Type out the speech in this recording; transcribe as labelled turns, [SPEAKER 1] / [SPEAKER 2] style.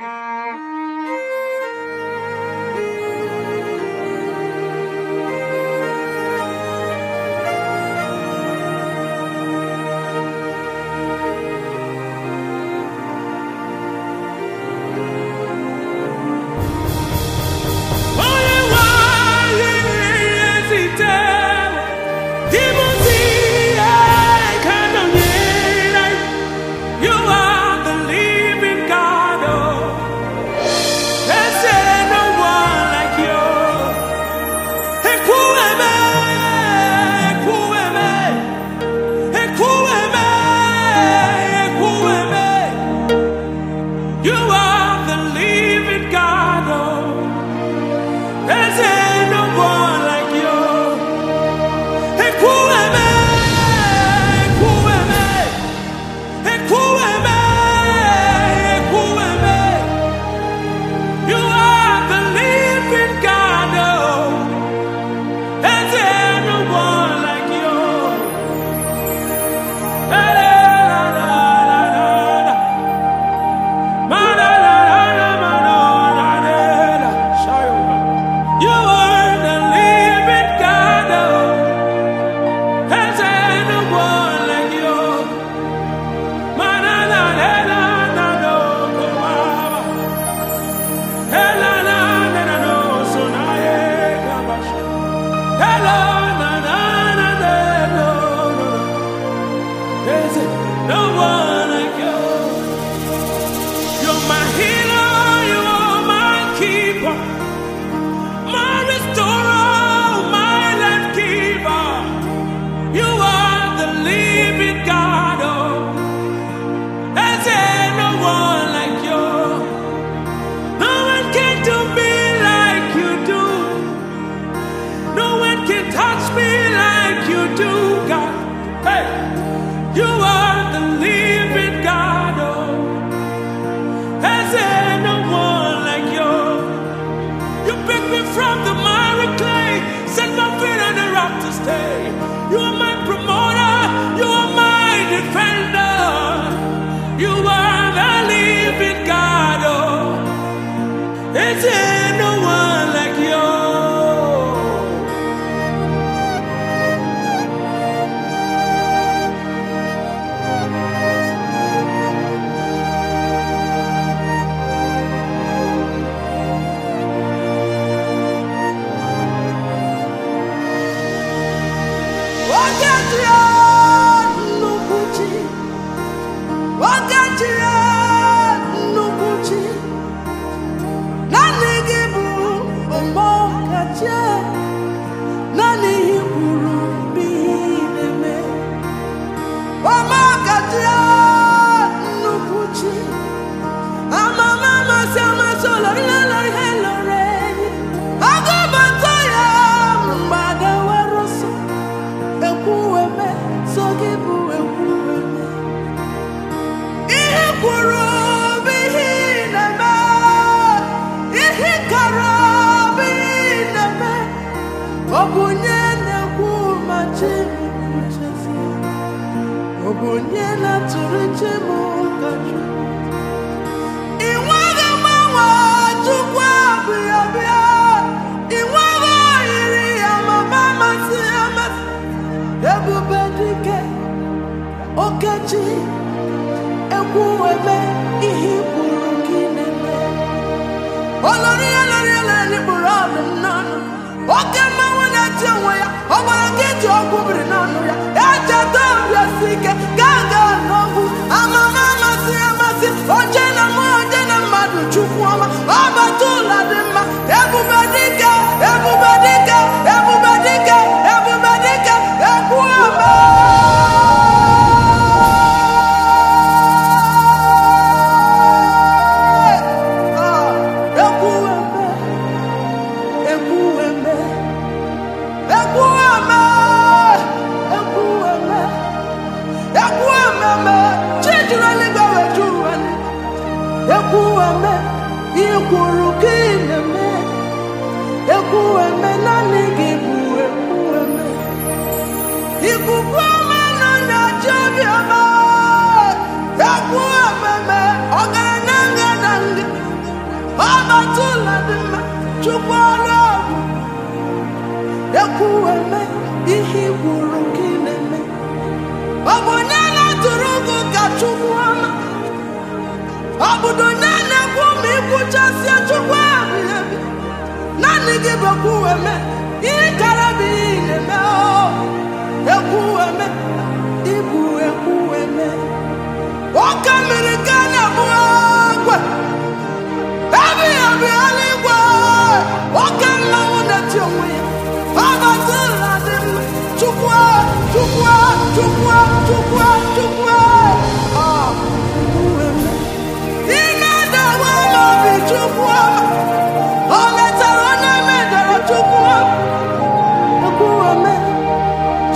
[SPEAKER 1] and uh, You are my
[SPEAKER 2] 天。onye na-atụrụ iche m ọdachi ị ya mama ebube dike okechi egwu eme ihe ikpuru gị na-eme olori olori olori kpụrụ ọdụ m oke mmanwụ na-eti onwe ya ọ gbara gị ekuweme ikwuru gị na-eme ekuweme naanị gị bụ ekuweme ikuku na onye ọjọọ bịa ekuweme Itakueme, Itakueme.